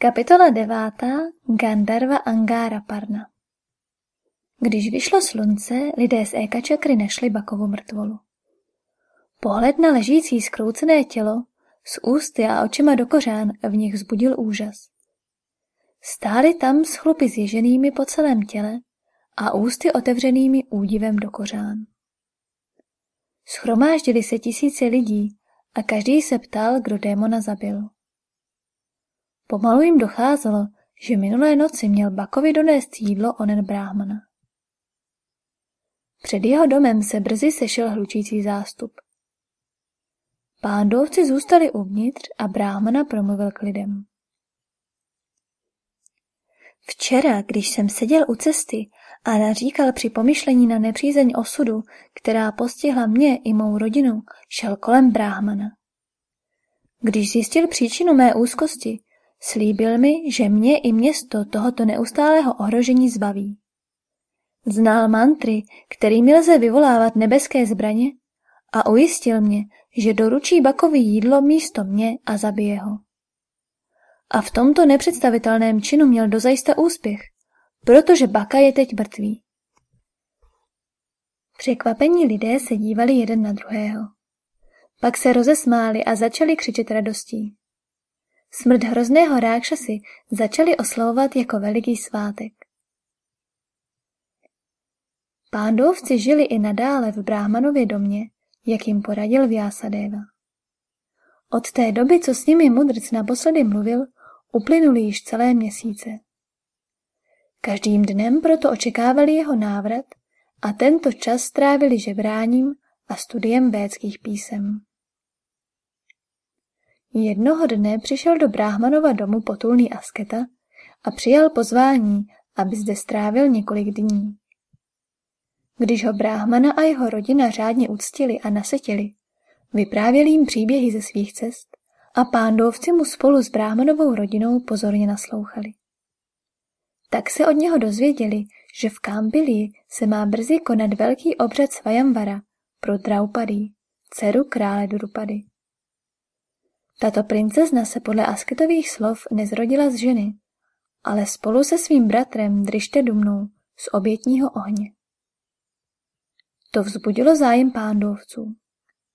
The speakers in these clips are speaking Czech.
Kapitola devátá Gandharva Angara Parna Když vyšlo slunce, lidé z Eka Čakry našli Bakovu mrtvolu. Pohled na ležící skroucené tělo s ústy a očima do kořán v nich vzbudil úžas. Stáli tam s chlupy zježenými po celém těle a ústy otevřenými údivem do kořán. Schromáždili se tisíce lidí a každý se ptal, kdo démona zabil. Pomalu jim docházelo, že minulé noci měl Bakovi donést jídlo onen bráhmana. Před jeho domem se brzy sešel hlučící zástup. Pándovci zůstali uvnitř a bráhmana promluvil k lidem. Včera, když jsem seděl u cesty a naříkal při pomyšlení na nepřízeň osudu, která postihla mě i mou rodinu, šel kolem bráhmana. Když zjistil příčinu mé úzkosti, slíbil mi, že mě i město tohoto neustálého ohrožení zbaví. Znal mantry, kterými lze vyvolávat nebeské zbraně a ujistil mě, že doručí Bakovi jídlo místo mě a zabije ho. A v tomto nepředstavitelném činu měl dozajista úspěch, protože Baka je teď mrtvý. Překvapení lidé se dívali jeden na druhého. Pak se rozesmáli a začali křičet radostí. Smrt hrozného rákšasy začali oslavovat jako veliký svátek. Pándovci žili i nadále v Bráhmanově domě, jak jim poradil Vyasadeva. Od té doby, co s nimi mudrc naposledy mluvil, uplynuly již celé měsíce. Každým dnem proto očekávali jeho návrat a tento čas strávili žebráním a studiem védských písem. Jednoho dne přišel do Bráhmanova domu potulný asketa a přijal pozvání, aby zde strávil několik dní. Když ho Bráhmana a jeho rodina řádně uctili a nasetili, vyprávěli jim příběhy ze svých cest a pándovci mu spolu s Bráhmanovou rodinou pozorně naslouchali. Tak se od něho dozvěděli, že v Kámbilii se má brzy konat velký obřad Svajamvara pro Draupadí, dceru krále Drupady. Tato princezna se podle asketových slov nezrodila z ženy, ale spolu se svým bratrem Driště Dumnou z obětního ohně. To vzbudilo zájem pándovců.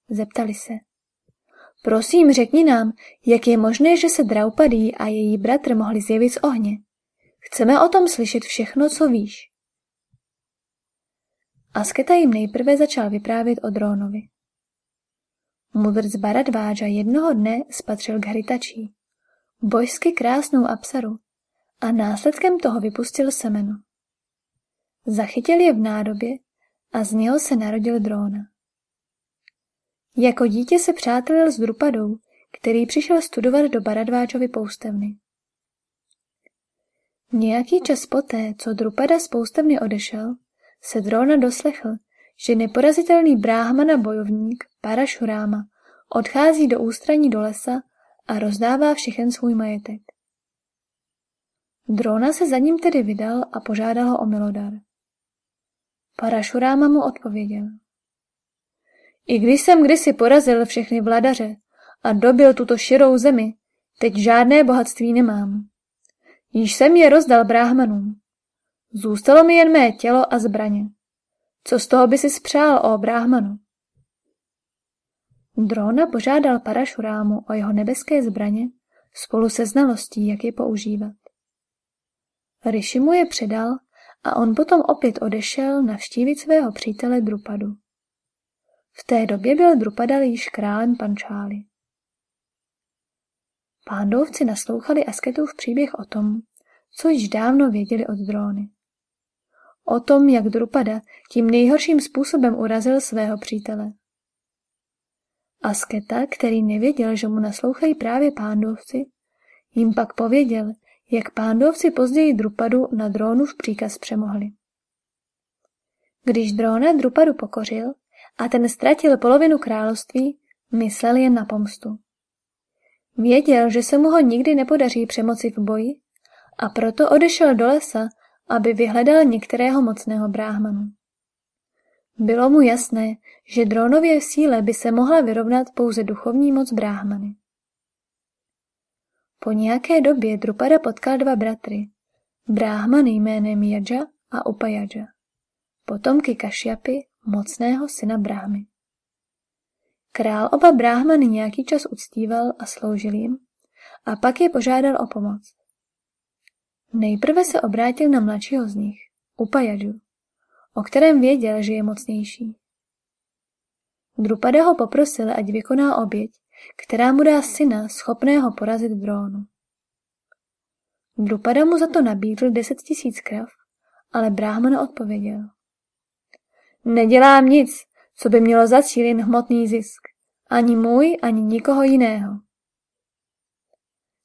Zeptali se. Prosím, řekni nám, jak je možné, že se Draupadí a její bratr mohli zjevit z ohně. Chceme o tom slyšet všechno, co víš. Asketa jim nejprve začal vyprávět o Drónovi. Mudrc Baradváža jednoho dne spatřil Gharitačí, bojsky krásnou apsaru, a následkem toho vypustil semeno. Zachytil je v nádobě a z něho se narodil Dróna. Jako dítě se přátelil s Drupadou, který přišel studovat do Baradváčovy poustevny. Nějaký čas poté, co Drupada z poustevny odešel, se Drona doslechl, že neporazitelný bráhmana bojovník Parašuráma odchází do ústraní do lesa a rozdává všechen svůj majetek. Drona se za ním tedy vydal a požádal ho o milodar. Parašuráma mu odpověděl. I když jsem kdysi porazil všechny vladaře a dobil tuto širou zemi, teď žádné bohatství nemám. Již jsem je rozdal bráhmanům. Zůstalo mi jen mé tělo a zbraně. Co z toho by si spřál, o bráhmanu? Drona požádal Parašurámu o jeho nebeské zbraně spolu se znalostí, jak je používat. Rishi mu je předal a on potom opět odešel navštívit svého přítele Drupadu. V té době byl Drupadal již králem Pančály. Pándovci naslouchali Asketův příběh o tom, co již dávno věděli od dróny. O tom, jak Drupada tím nejhorším způsobem urazil svého přítele. Asketa, který nevěděl, že mu naslouchají právě pándovci, jim pak pověděl, jak pándovci později Drupadu na drónu v příkaz přemohli. Když dróna Drupadu pokořil a ten ztratil polovinu království, myslel jen na pomstu. Věděl, že se mu ho nikdy nepodaří přemoci v boji a proto odešel do lesa, aby vyhledal některého mocného bráhmanu. Bylo mu jasné, že drónově v síle by se mohla vyrovnat pouze duchovní moc bráhmany. Po nějaké době Drupada potkal dva bratry, Bráhmany jménem Jadža a Upajadža, potomky Kašjapy, mocného syna Bráhmy. Král oba bráhmany nějaký čas uctíval a sloužil jim a pak je požádal o pomoc. Nejprve se obrátil na mladšího z nich, Upajadžu, o kterém věděl, že je mocnější. Drupada ho poprosil, ať vykoná oběť, která mu dá syna schopného porazit drónu. Drupada mu za to nabídl deset tisíc krav, ale Brahmana odpověděl. Nedělám nic, co by mělo zacílit hmotný zisk. Ani můj, ani nikoho jiného.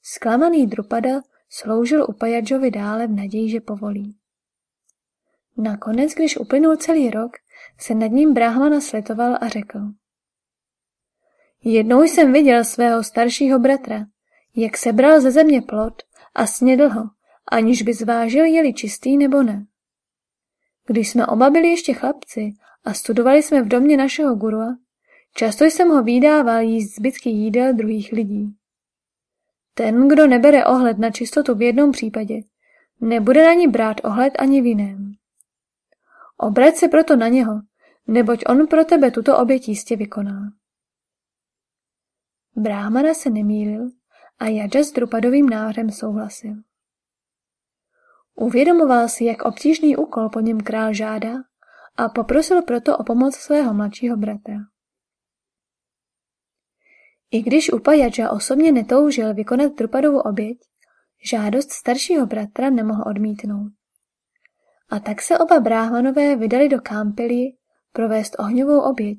Zklamaný Drupada sloužil Upajadžovi dále v naději, že povolí. Nakonec, když uplynul celý rok, se nad ním Brahmana slitoval a řekl. Jednou jsem viděl svého staršího bratra, jak sebral ze země plot a snědl ho, aniž by zvážil, jeli čistý nebo ne. Když jsme oba byli ještě chlapci a studovali jsme v domě našeho gurua, často jsem ho výdával jíst zbytky jídel druhých lidí. Ten, kdo nebere ohled na čistotu v jednom případě, nebude na ní brát ohled ani v jiném. Obrať se proto na něho, neboť on pro tebe tuto oběť jistě vykoná. Bráhmana se nemýlil a Jadža s Drupadovým návrhem souhlasil. Uvědomoval si, jak obtížný úkol po něm král žádá a poprosil proto o pomoc svého mladšího bratra. I když Upajadža osobně netoužil vykonat Drupadovu oběť, žádost staršího bratra nemohl odmítnout. A tak se oba bráhmanové vydali do Kámpily provést ohňovou oběť,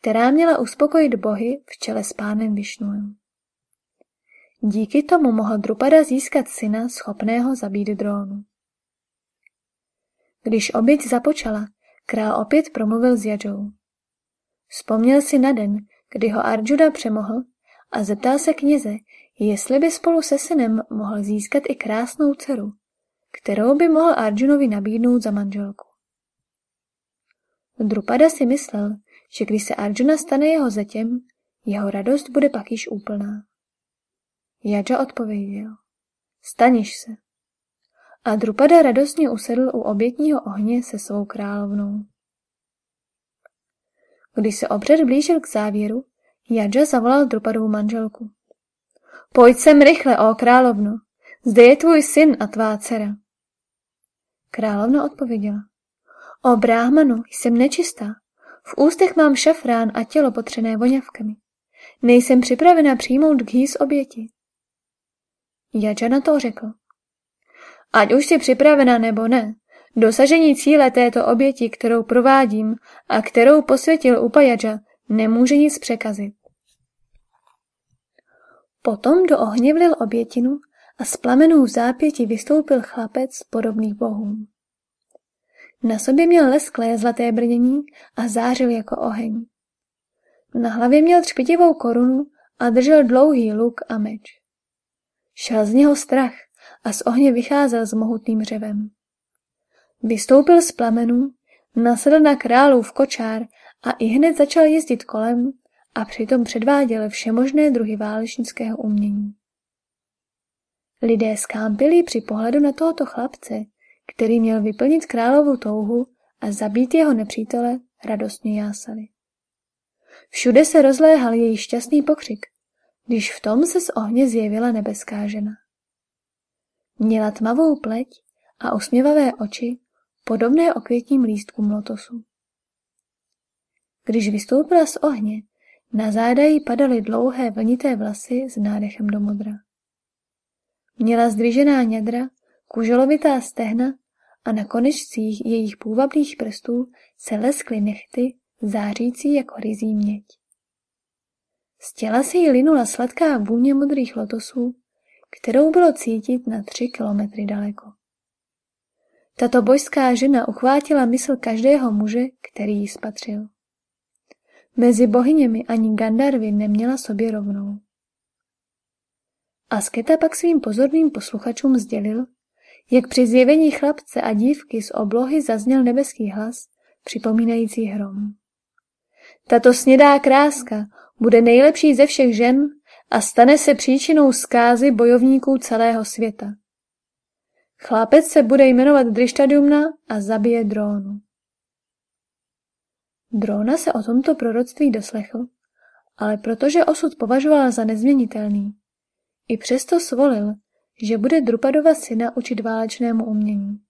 která měla uspokojit bohy v čele s pánem Višnuem. Díky tomu mohl Drupada získat syna schopného zabít drónu. Když oběť započala, král opět promluvil s Jadžou. Vzpomněl si na den, kdy ho Arjuna přemohl a zeptal se kněze, jestli by spolu se synem mohl získat i krásnou dceru, kterou by mohl Arjunovi nabídnout za manželku. Drupada si myslel, že když se Arjuna stane jeho zetěm, jeho radost bude pak již úplná. Jadža odpověděl, staniš se. A Drupada radostně usedl u obětního ohně se svou královnou. Když se obřad blížil k závěru, Jadža zavolal Drupadovu manželku. Pojď sem rychle, ó královno, zde je tvůj syn a tvá dcera. Královna odpověděla. O bráhmanu, jsem nečistá. V ústech mám šafrán a tělo potřené voňavkami. Nejsem připravena přijmout ghý z oběti. Jadža na to řekl. Ať už jsi připravena nebo ne, dosažení cíle této oběti, kterou provádím a kterou posvětil Upajadža, nemůže nic překazit. Potom do ohně vlil obětinu a z plamenů v zápěti vystoupil chlapec podobný bohům. Na sobě měl lesklé zlaté brnění a zářil jako oheň. Na hlavě měl třpitivou korunu a držel dlouhý luk a meč. Šel z něho strach a z ohně vycházel s mohutným řevem. Vystoupil z plamenů, nasedl na králův kočár a i hned začal jezdit kolem a přitom předváděl všemožné druhy válečnického umění. Lidé skámpili při pohledu na tohoto chlapce, který měl vyplnit královu touhu a zabít jeho nepřítele, radostně jásali. Všude se rozléhal její šťastný pokřik, když v tom se z ohně zjevila nebeská žena. Měla tmavou pleť a usměvavé oči, podobné okvětním lístkům lotosu. Když vystoupila z ohně, na záda jí padaly dlouhé vlnité vlasy s nádechem do modra. Měla zdvižená nědra, kuželovitá stehna a na konečcích jejich půvabných prstů se leskly nechty, zářící jako rizí měď. Z těla se jí linula sladká vůně modrých lotosů, kterou bylo cítit na tři kilometry daleko. Tato božská žena uchvátila mysl každého muže, který ji spatřil. Mezi bohyněmi ani Gandarvy neměla sobě rovnou. Asketa pak svým pozorným posluchačům sdělil, jak při zjevení chlapce a dívky z oblohy zazněl nebeský hlas, připomínající hrom. Tato snědá kráska bude nejlepší ze všech žen a stane se příčinou zkázy bojovníků celého světa. Chlapec se bude jmenovat Drištadumna a zabije drónu. Dróna se o tomto proroctví doslechl, ale protože osud považoval za nezměnitelný, i přesto svolil, že bude Drupadova syna učit válečnému umění.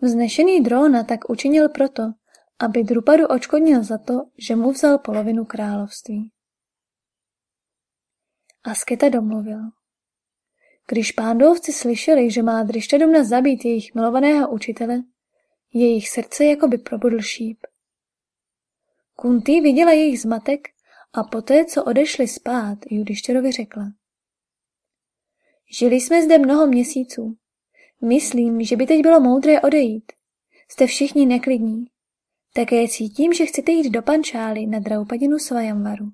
Vznešený Dróna tak učinil proto, aby Drupadu očkodnil za to, že mu vzal polovinu království. Asketa domluvil. Když pándovci slyšeli, že má Drišťadumna zabít jejich milovaného učitele, jejich srdce jako by probudl šíp. Kuntý viděla jejich zmatek a poté, co odešli spát, Judištěrovi řekla. Žili jsme zde mnoho měsíců. Myslím, že by teď bylo moudré odejít. Jste všichni neklidní. Také cítím, že chcete jít do pančály na Draupadinu Svajamvaru.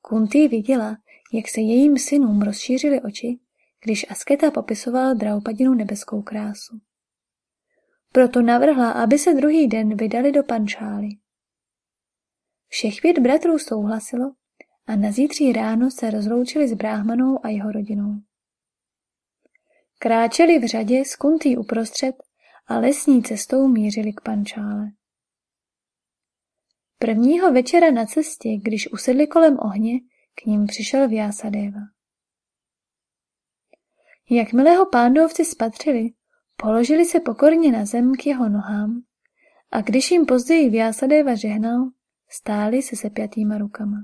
Kunti viděla, jak se jejím synům rozšířily oči, když Asketa popisoval Draupadinu nebeskou krásu. Proto navrhla, aby se druhý den vydali do pančály. Všech pět bratrů souhlasilo a na zítří ráno se rozloučili s bráhmanou a jeho rodinou. Kráčeli v řadě s kuntý uprostřed a lesní cestou mířili k pančále. Prvního večera na cestě, když usedli kolem ohně, k ním přišel Vyasadeva. Jakmile ho pándovci spatřili, položili se pokorně na zem k jeho nohám a když jim později Vyasadeva žehnal, stáli se sepjatýma rukama.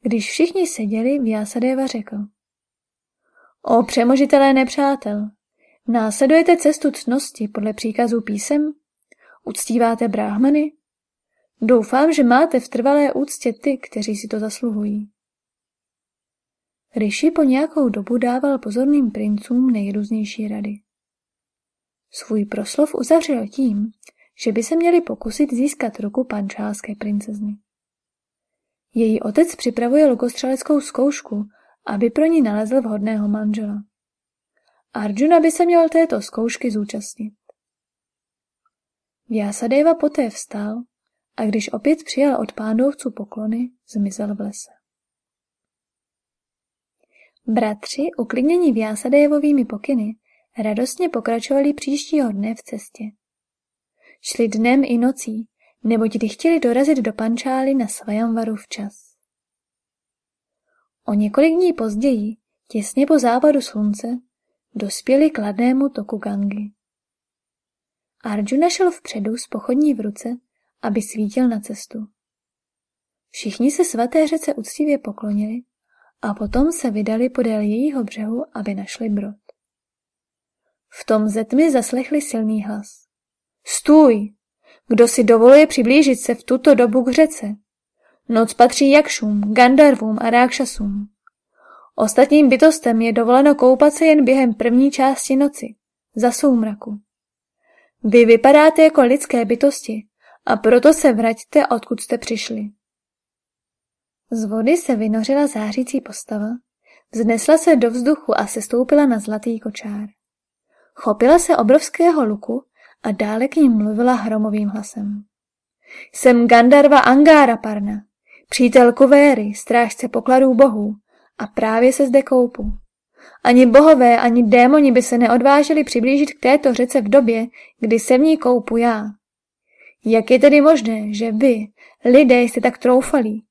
Když všichni seděli, Vyasadeva řekl. O přemožitelé nepřátel, následujete cestu cnosti podle příkazů písem? Uctíváte bráhmany? Doufám, že máte v trvalé úctě ty, kteří si to zasluhují. Rishi po nějakou dobu dával pozorným princům nejrůznější rady. Svůj proslov uzavřel tím, že by se měli pokusit získat ruku pančálské princezny. Její otec připravuje lukostřeleckou zkoušku, aby pro ní nalezl vhodného manžela. Arjuna by se měl této zkoušky zúčastnit. Vyasadeva poté vstal a když opět přijal od pándovců poklony, zmizel v lese. Bratři, uklidnění Vyasadevovými pokyny, radostně pokračovali příštího dne v cestě. Šli dnem i nocí, neboť kdy chtěli dorazit do Pančály na Svajamvaru včas. O několik dní později, těsně po západu slunce, dospěli k ladnému toku Gangy. Arjuna šel vpředu s pochodní v ruce, aby svítil na cestu. Všichni se svaté řece uctivě poklonili a potom se vydali podél jejího břehu, aby našli brod. V tom ze tmy zaslechli silný hlas. Stůj! Kdo si dovoluje přiblížit se v tuto dobu k řece? Noc patří jakšům, gandarvům a rákšasům. Ostatním bytostem je dovoleno koupat se jen během první části noci, za soumraku. Vy vypadáte jako lidské bytosti a proto se vraťte, odkud jste přišli. Z vody se vynořila zářící postava, vznesla se do vzduchu a sestoupila na zlatý kočár. Chopila se obrovského luku a dále k ním mluvila hromovým hlasem. Jsem Gandarva Angára Parna, přítel Kuvéry, strážce pokladů bohů, a právě se zde koupu. Ani bohové, ani démoni by se neodvážili přiblížit k této řece v době, kdy se v ní koupu já. Jak je tedy možné, že vy, lidé, jste tak troufalí?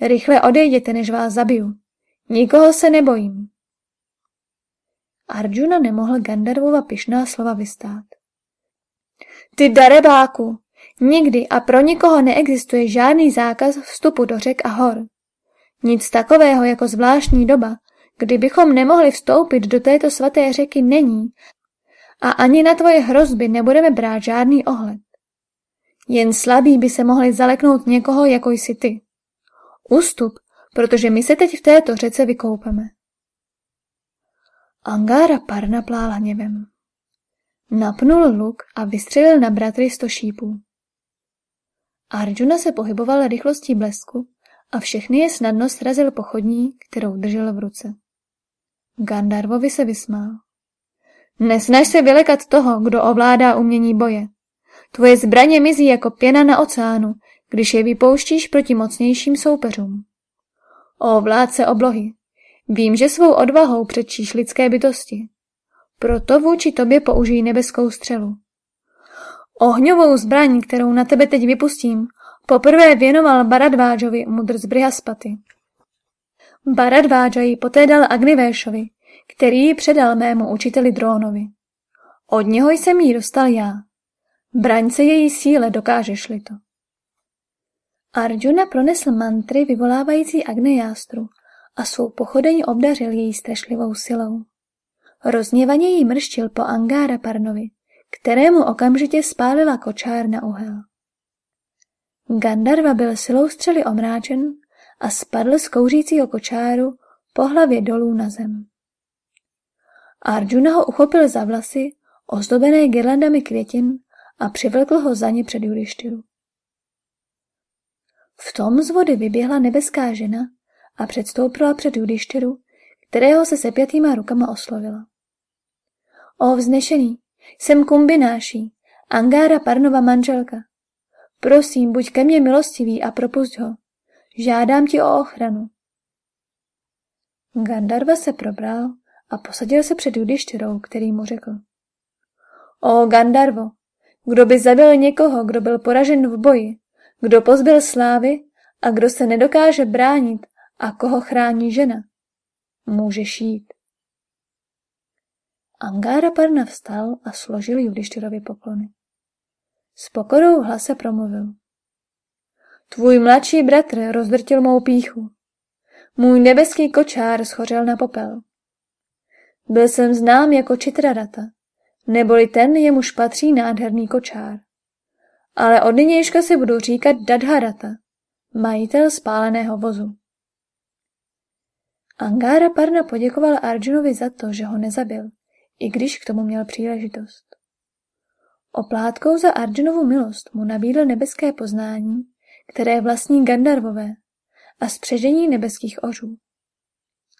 Rychle odejděte, než vás zabiju. Nikoho se nebojím. Arjuna nemohl Gandarvova pišná slova vystát. Ty darebáku, nikdy a pro nikoho neexistuje žádný zákaz vstupu do řek a hor. Nic takového jako zvláštní doba, kdybychom nemohli vstoupit do této svaté řeky není a ani na tvoje hrozby nebudeme brát žádný ohled. Jen slabí by se mohli zaleknout někoho, jako jsi ty. Ústup, protože my se teď v této řece vykoupeme. Angára Parna plál hněvem. Napnul luk a vystřelil na bratry sto šípů. Arjuna se pohyboval rychlostí blesku a všechny je snadno srazil pochodní, kterou držel v ruce. Gandarvovi se vysmál. Nesnaž se vylekat toho, kdo ovládá umění boje. Tvoje zbraně mizí jako pěna na oceánu, když je vypouštíš proti mocnějším soupeřům. O vládce oblohy, vím, že svou odvahou předčíš lidské bytosti. Proto vůči tobě použij nebeskou střelu. Ohňovou zbraň, kterou na tebe teď vypustím, poprvé věnoval Baradvážovi mudr z Brihaspaty. Baradváža ji poté dal Agnivéšovi, který ji předal mému učiteli Drónovi. Od něho jsem jí dostal já. Braň se její síle, dokážeš-li to. Arjuna pronesl mantry vyvolávající Agnejástru a svou pochodeň obdařil její strašlivou silou. Rozněvaně jí mrštil po Angára Parnovi, kterému okamžitě spálila kočár na uhel. Gandarva byl silou střely omráčen a spadl z kouřícího kočáru po hlavě dolů na zem. Arjuna ho uchopil za vlasy, ozdobené girlandami květin a přivlekl ho za ně před Judištyru. V tom z vody vyběhla nebeská žena a předstoupila před Judištyru, kterého se sepjatýma rukama oslovila. O vznešený, jsem kumbináší, Angára Parnova manželka. Prosím, buď ke mně milostivý a propust ho. Žádám ti o ochranu. Gandarva se probral a posadil se před Judištyrou, který mu řekl. O Gandarvo, kdo by zabil někoho, kdo byl poražen v boji, kdo pozbyl slávy a kdo se nedokáže bránit a koho chrání žena, může šít. Angára Parna vstal a složil Judištyrovi poklony. S pokorou v hlase promluvil. Tvůj mladší bratr rozdrtil mou píchu. Můj nebeský kočár schořel na popel. Byl jsem znám jako Čitrarata, neboli ten, jemuž patří nádherný kočár. Ale od nynějška si budu říkat Dadharata, majitel spáleného vozu. Angára Parna poděkoval Arjunovi za to, že ho nezabil, i když k tomu měl příležitost. Oplátkou za Arjunovu milost mu nabídl nebeské poznání, které vlastní Gandarvové a spřežení nebeských ořů.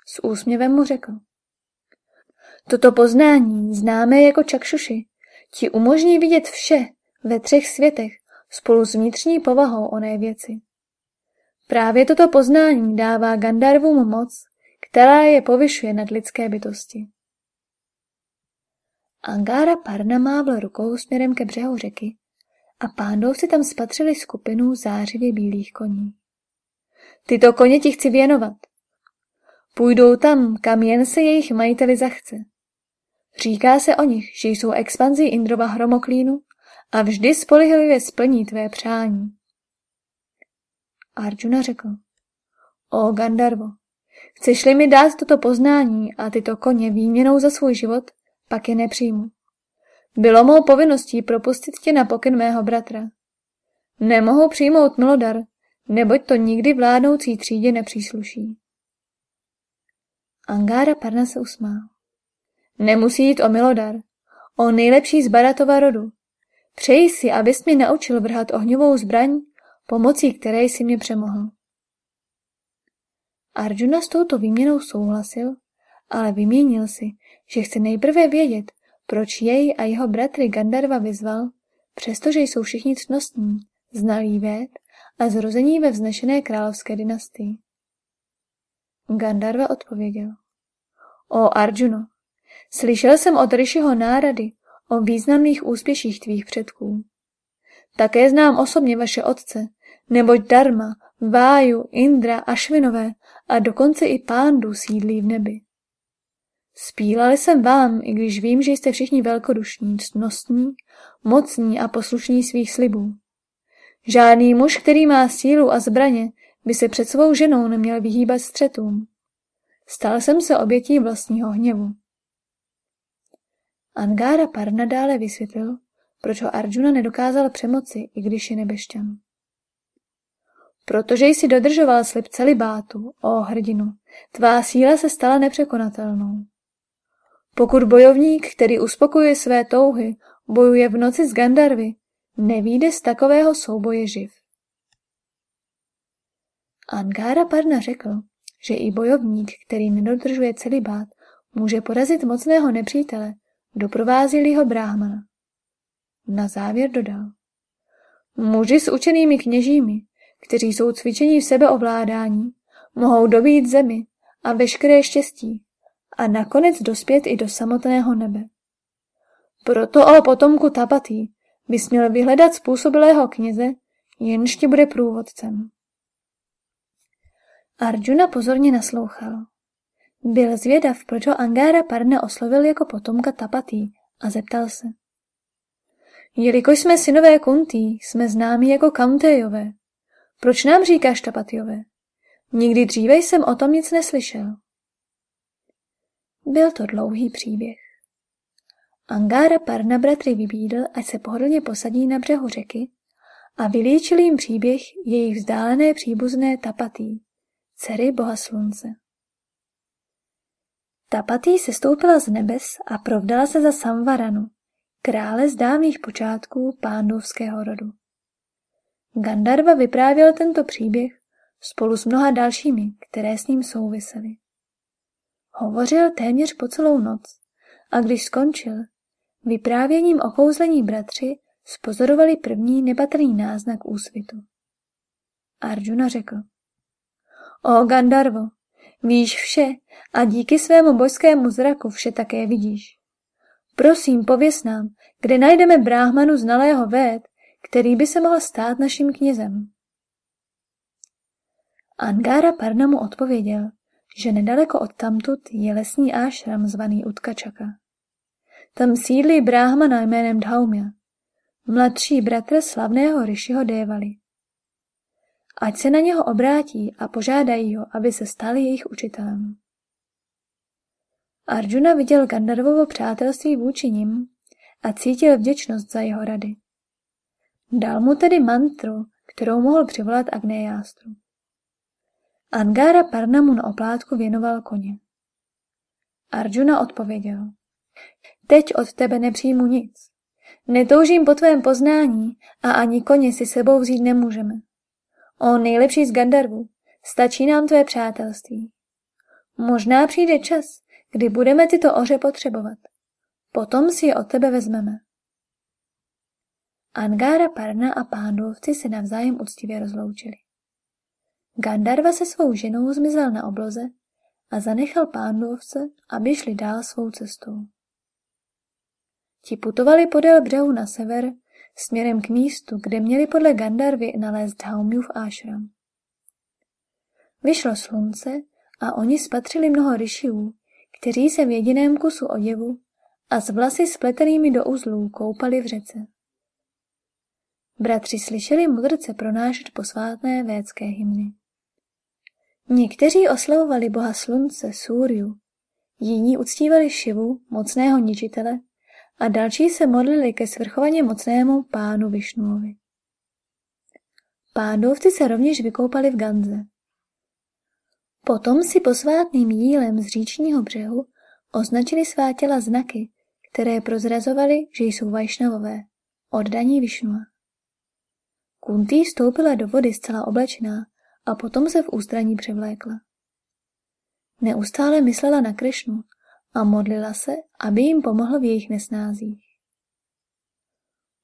S úsměvem mu řekl. Toto poznání, známé jako čakšuši, ti umožní vidět vše ve třech světech spolu s vnitřní povahou oné věci. Právě toto poznání dává Gandarvům moc, která je povyšuje nad lidské bytosti. Angára Parna mávl rukou směrem ke břehu řeky a pándovci tam spatřili skupinu zářivě bílých koní. Tyto koně ti chci věnovat. Půjdou tam, kam jen se jejich majiteli zachce. Říká se o nich, že jsou expanzí Indrova hromoklínu a vždy spolehlivě splní tvé přání. Arjuna řekl, o Gandarvo, chceš-li mi dát toto poznání a tyto koně výměnou za svůj život, pak je nepřijmu. Bylo mou povinností propustit tě na pokyn mého bratra. Nemohu přijmout milodar, neboť to nikdy vládnoucí třídě nepřísluší. Angára Parna se usmál. Nemusí jít o milodar, o nejlepší z Baratova rodu. Přeji si, abys mě naučil vrhat ohňovou zbraň, pomocí které jsi mě přemohl. Arjuna s touto výměnou souhlasil, ale vyměnil si, že chce nejprve vědět, proč jej a jeho bratry Gandarva vyzval, přestože jsou všichni cnostní, znalí věd a zrození ve vznešené královské dynastii. Gandarva odpověděl. O Arjuno, slyšel jsem od Rishiho nárady o významných úspěších tvých předků. Také znám osobně vaše otce, neboť Dharma, Váju, Indra, Ašvinové a dokonce i pándu sídlí v nebi. Spílali jsem vám, i když vím, že jste všichni velkodušní, ctnostní, mocní a poslušní svých slibů. Žádný muž, který má sílu a zbraně, by se před svou ženou neměl vyhýbat střetům. Stal jsem se obětí vlastního hněvu. Angára Parna dále vysvětlil, proč ho Arjuna nedokázal přemoci, i když je nebešťan. Protože jsi dodržoval slib celibátu, o hrdinu, tvá síla se stala nepřekonatelnou. Pokud bojovník, který uspokojuje své touhy, bojuje v noci s Gandarvy, nevíde z takového souboje živ. Angara Parna řekl, že i bojovník, který nedodržuje celibát, může porazit mocného nepřítele, doprovází ho bráhmana. Na závěr dodal. Muži s učenými kněžími, kteří jsou cvičení v sebeovládání, mohou dobít zemi a veškeré štěstí a nakonec dospět i do samotného nebe. Proto o potomku Tapatý bys měl vyhledat způsobilého kněze, jenž ti bude průvodcem. Arjuna pozorně naslouchal. Byl zvědav, proč ho Angára Parna oslovil jako potomka Tapatý a zeptal se. Jelikož jsme synové Kuntý, jsme známí jako Kauntejové. Proč nám říkáš Tapatjové? Nikdy dříve jsem o tom nic neslyšel. Byl to dlouhý příběh. Angára Parna bratry vybídl, ať se pohodlně posadí na břehu řeky a vylíčil jim příběh jejich vzdálené příbuzné Tapatý, dcery boha slunce. Tapatý se stoupila z nebes a provdala se za Samvaranu, krále z dávných počátků pándovského rodu. Gandarva vyprávěl tento příběh spolu s mnoha dalšími, které s ním souvisely. Hovořil téměř po celou noc a když skončil, vyprávěním o kouzlení bratři spozorovali první nepatrný náznak úsvitu. Arjuna řekl. O Gandarvo, víš vše a díky svému božskému zraku vše také vidíš. Prosím, pověs nám, kde najdeme bráhmanu znalého véd, který by se mohl stát naším knězem. Angara Parnamu odpověděl, že nedaleko od tamtud je lesní ášram zvaný Utkačaka. Tam sídlí bráhmana jménem Dhaumya, mladší bratr slavného Rishiho Dévali. Ať se na něho obrátí a požádají ho, aby se stal jejich učitelem. Arjuna viděl Gandarvovo přátelství vůči nim a cítil vděčnost za jeho rady. Dal mu tedy mantru, kterou mohl přivolat Agnéjástru. Angara Parnamu na oplátku věnoval koně. Arjuna odpověděl. Teď od tebe nepřijmu nic. Netoužím po tvém poznání a ani koně si sebou vzít nemůžeme. O nejlepší z Gandarvu, stačí nám tvé přátelství. Možná přijde čas, kdy budeme tyto oře potřebovat. Potom si je od tebe vezmeme. Angára Parna a pándovci se navzájem úctivě rozloučili. Gandarva se svou ženou zmizel na obloze a zanechal pándovce, aby šli dál svou cestou. Ti putovali podél břehu na sever, směrem k místu, kde měli podle Gandarvy nalézt Haumjův ášram. Vyšlo slunce a oni spatřili mnoho ryšiů, kteří se v jediném kusu oděvu a s vlasy spletenými do uzlů koupali v řece. Bratři slyšeli mudrce pronášet posvátné védské hymny. Někteří oslavovali boha slunce, Súriu, jiní uctívali Šivu, mocného ničitele, a další se modlili ke svrchovaně mocnému pánu Višnuovi. Pándovci se rovněž vykoupali v Ganze. Potom si posvátným jílem z říčního břehu označili svá těla znaky, které prozrazovaly, že jsou vajšnavové, oddaní Višnua. Kuntý vstoupila do vody zcela oblečená a potom se v ústraní převlékla. Neustále myslela na Krišnu a modlila se, aby jim pomohl v jejich nesnázích.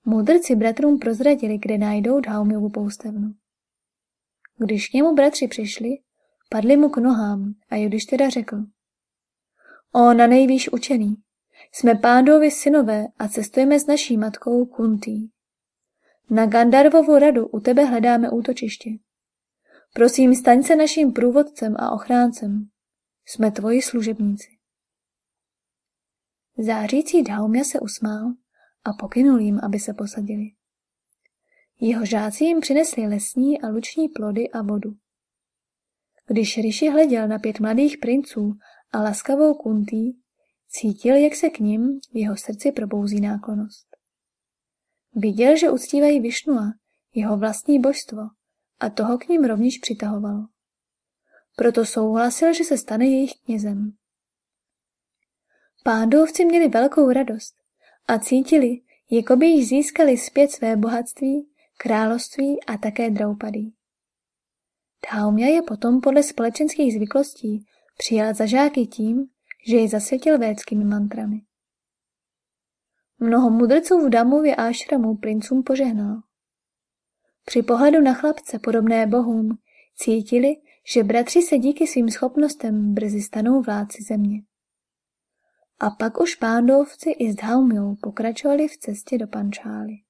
Mudrci bratrům prozradili, kde najdou Dhaumiovu poustevnu. Když k němu bratři přišli, padli mu k nohám a teda řekl. O na nejvýš učený, jsme pádovi synové a cestujeme s naší matkou Kuntý. Na Gandarvovu radu u tebe hledáme útočiště. Prosím, staň se naším průvodcem a ochráncem. Jsme tvoji služebníci. Zářící Daumia se usmál a pokynul jim, aby se posadili. Jeho žáci jim přinesli lesní a luční plody a vodu. Když Rishi hleděl na pět mladých princů a laskavou kuntý, cítil, jak se k ním v jeho srdci probouzí náklonost. Viděl, že uctívají Višnua, jeho vlastní božstvo, a toho k ním rovněž přitahovalo. Proto souhlasil, že se stane jejich knězem. Pándovci měli velkou radost a cítili, jako by již získali zpět své bohatství, království a také draupadí. Dhaumya je potom podle společenských zvyklostí přijal za žáky tím, že je zasvětil védskými mantrami. Mnoho mudrců v Damově ášramu princům požehnal. Při pohledu na chlapce podobné bohům cítili, že bratři se díky svým schopnostem brzy stanou vládci země. A pak už pándovci i s Dhaumjou pokračovali v cestě do Pančály.